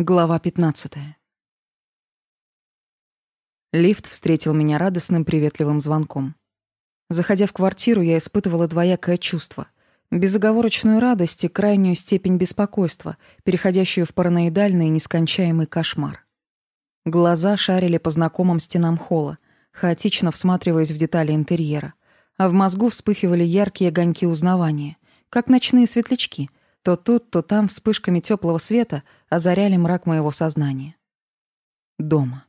Глава 15. Лифт встретил меня радостным приветливым звонком. Заходя в квартиру, я испытывала двоякое чувство: безоговорочную радость и крайнюю степень беспокойства, переходящую в параноидальный нескончаемый кошмар. Глаза шарили по знакомым стенам холла, хаотично всматриваясь в детали интерьера, а в мозгу вспыхивали яркие огоньки узнавания, как ночные светлячки — то тут, то там вспышками теплого света озаряли мрак моего сознания. Дома.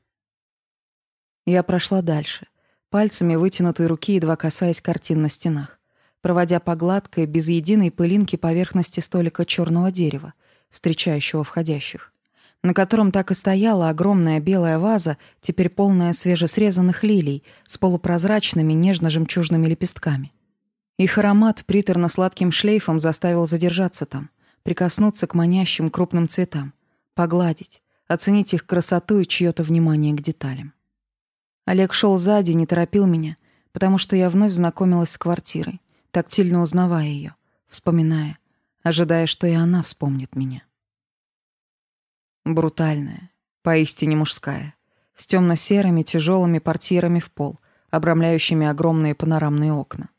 Я прошла дальше, пальцами вытянутой руки едва касаясь картин на стенах, проводя по гладкой, без единой пылинки поверхности столика черного дерева, встречающего входящих, на котором так и стояла огромная белая ваза, теперь полная свежесрезанных лилий с полупрозрачными нежно-жемчужными лепестками. Их аромат приторно-сладким шлейфом заставил задержаться там прикоснуться к манящим крупным цветам, погладить, оценить их красоту и чье-то внимание к деталям. Олег шел сзади, не торопил меня, потому что я вновь знакомилась с квартирой, тактильно узнавая ее, вспоминая, ожидая, что и она вспомнит меня. Брутальная, поистине мужская, с темно-серыми тяжелыми портьерами в пол, обрамляющими огромные панорамные окна.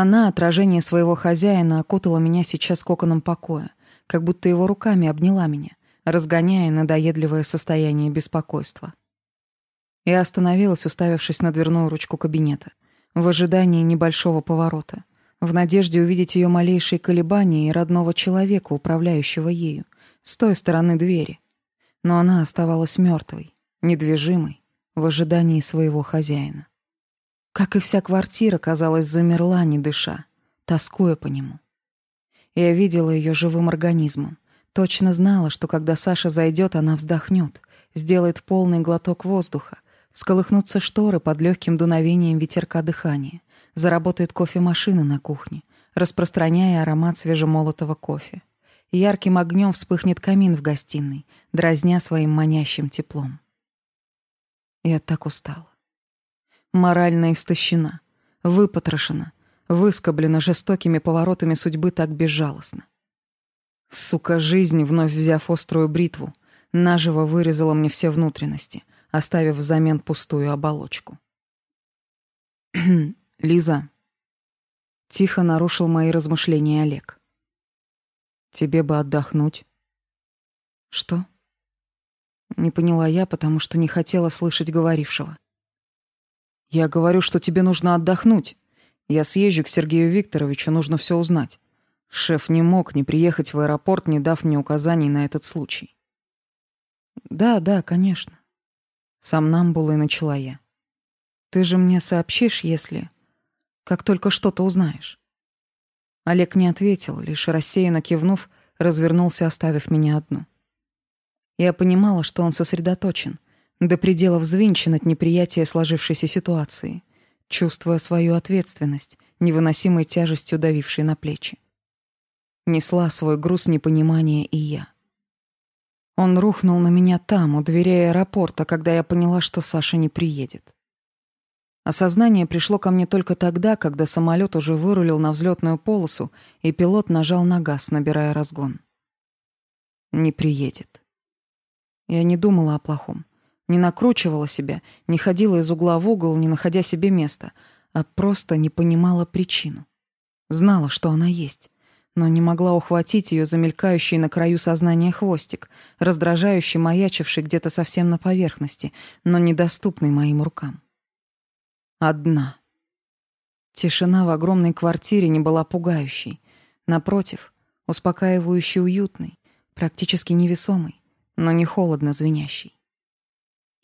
Она, отражение своего хозяина, окутала меня сейчас коконом покоя, как будто его руками обняла меня, разгоняя надоедливое состояние беспокойства. Я остановилась, уставившись на дверную ручку кабинета, в ожидании небольшого поворота, в надежде увидеть ее малейшие колебания и родного человека, управляющего ею, с той стороны двери. Но она оставалась мертвой, недвижимой, в ожидании своего хозяина. Как и вся квартира, казалось, замерла, не дыша, тоскуя по нему. Я видела ее живым организмом. Точно знала, что когда Саша зайдет, она вздохнет, сделает полный глоток воздуха, всколыхнутся шторы под легким дуновением ветерка дыхания, заработает кофемашина на кухне, распространяя аромат свежемолотого кофе. Ярким огнем вспыхнет камин в гостиной, дразня своим манящим теплом. Я так устала морально истощена, выпотрошена, выскоблена жестокими поворотами судьбы так безжалостно. Сука, жизнь, вновь взяв острую бритву, наживо вырезала мне все внутренности, оставив взамен пустую оболочку. «Лиза», — тихо нарушил мои размышления Олег. «Тебе бы отдохнуть». «Что?» Не поняла я, потому что не хотела слышать говорившего. «Я говорю, что тебе нужно отдохнуть. Я съезжу к Сергею Викторовичу, нужно все узнать». Шеф не мог не приехать в аэропорт, не дав мне указаний на этот случай. «Да, да, конечно». Сам намбулой начала я. «Ты же мне сообщишь, если... как только что-то узнаешь». Олег не ответил, лишь рассеянно кивнув, развернулся, оставив меня одну. Я понимала, что он сосредоточен — до предела взвинчен от неприятия сложившейся ситуации, чувствуя свою ответственность, невыносимой тяжестью давившей на плечи. Несла свой груз непонимания и я. Он рухнул на меня там, у дверей аэропорта, когда я поняла, что Саша не приедет. Осознание пришло ко мне только тогда, когда самолет уже вырулил на взлетную полосу, и пилот нажал на газ, набирая разгон. Не приедет. Я не думала о плохом. Не накручивала себя, не ходила из угла в угол, не находя себе места, а просто не понимала причину. Знала, что она есть, но не могла ухватить ее замелькающий на краю сознания хвостик, раздражающий, маячивший где-то совсем на поверхности, но недоступный моим рукам. Одна. Тишина в огромной квартире не была пугающей. Напротив, успокаивающе уютной, практически невесомой, но не холодно звенящей.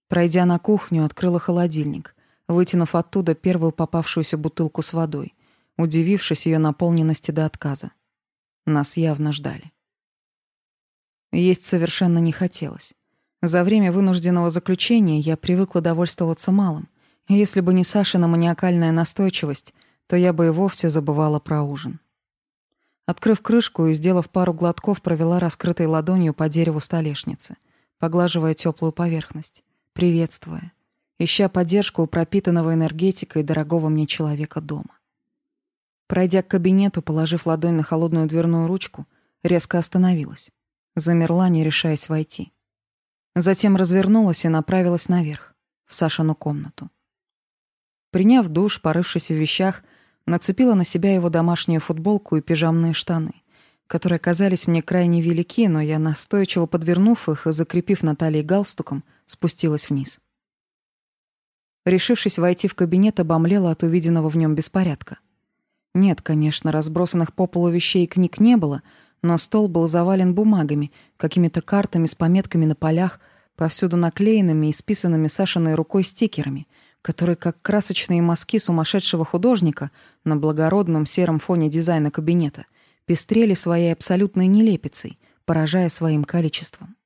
Пройдя на кухню, открыла холодильник, вытянув оттуда первую попавшуюся бутылку с водой, удивившись ее наполненности до отказа. Нас явно ждали. Есть совершенно не хотелось. За время вынужденного заключения я привыкла довольствоваться малым. Если бы не Сашина маниакальная настойчивость, то я бы и вовсе забывала про ужин. Открыв крышку и сделав пару глотков, провела раскрытой ладонью по дереву столешницы, поглаживая теплую поверхность приветствуя, ища поддержку у пропитанного энергетикой дорогого мне человека дома. Пройдя к кабинету, положив ладонь на холодную дверную ручку, резко остановилась. Замерла, не решаясь войти. Затем развернулась и направилась наверх, в Сашину комнату. Приняв душ, порывшись в вещах, нацепила на себя его домашнюю футболку и пижамные штаны, которые казались мне крайне велики, но я, настойчиво подвернув их и закрепив на талии галстуком, — спустилась вниз. Решившись войти в кабинет, обомлела от увиденного в нем беспорядка. Нет, конечно, разбросанных по полу вещей и книг не было, но стол был завален бумагами, какими-то картами с пометками на полях, повсюду наклеенными и списанными Сашиной рукой стикерами, которые, как красочные мазки сумасшедшего художника на благородном сером фоне дизайна кабинета, пестрели своей абсолютной нелепицей, поражая своим количеством.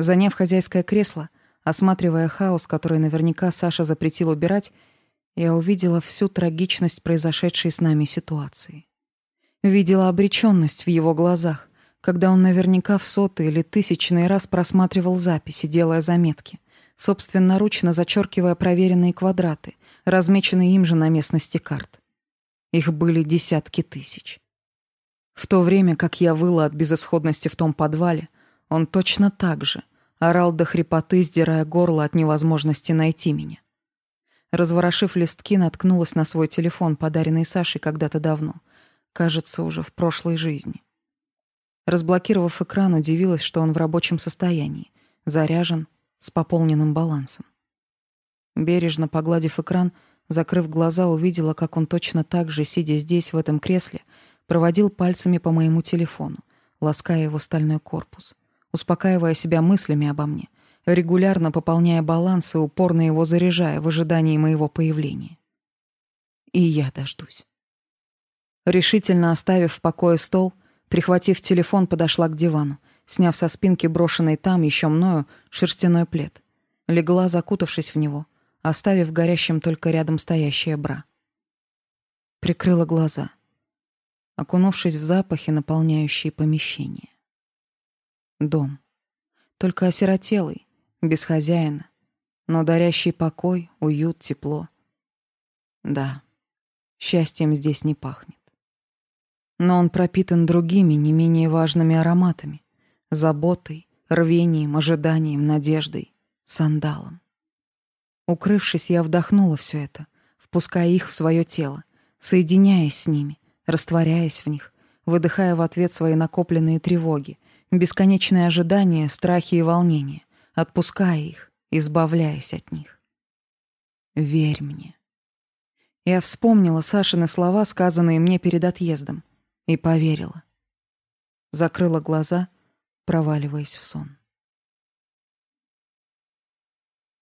Заняв хозяйское кресло, осматривая хаос, который наверняка Саша запретил убирать, я увидела всю трагичность произошедшей с нами ситуации. Видела обреченность в его глазах, когда он наверняка в сотый или тысячный раз просматривал записи, делая заметки, собственноручно зачеркивая проверенные квадраты, размеченные им же на местности карт. Их были десятки тысяч. В то время, как я выла от безысходности в том подвале, он точно так же, Орал до хрипоты, сдирая горло от невозможности найти меня. Разворошив листки, наткнулась на свой телефон, подаренный Сашей когда-то давно. Кажется, уже в прошлой жизни. Разблокировав экран, удивилась, что он в рабочем состоянии, заряжен, с пополненным балансом. Бережно погладив экран, закрыв глаза, увидела, как он точно так же, сидя здесь, в этом кресле, проводил пальцами по моему телефону, лаская его стальной корпус успокаивая себя мыслями обо мне, регулярно пополняя баланс и упорно его заряжая в ожидании моего появления. И я дождусь. Решительно оставив в покое стол, прихватив телефон, подошла к дивану, сняв со спинки брошенный там еще мною шерстяной плед. Легла, закутавшись в него, оставив горящим только рядом стоящее бра. Прикрыла глаза, окунувшись в запахи, наполняющие помещение. Дом. Только осиротелый, без хозяина, но дарящий покой, уют, тепло. Да, счастьем здесь не пахнет. Но он пропитан другими, не менее важными ароматами. Заботой, рвением, ожиданием, надеждой, сандалом. Укрывшись, я вдохнула все это, впуская их в свое тело, соединяясь с ними, растворяясь в них, выдыхая в ответ свои накопленные тревоги — Бесконечные ожидания, страхи и волнения, отпуская их, избавляясь от них. «Верь мне». Я вспомнила Сашины слова, сказанные мне перед отъездом, и поверила. Закрыла глаза, проваливаясь в сон.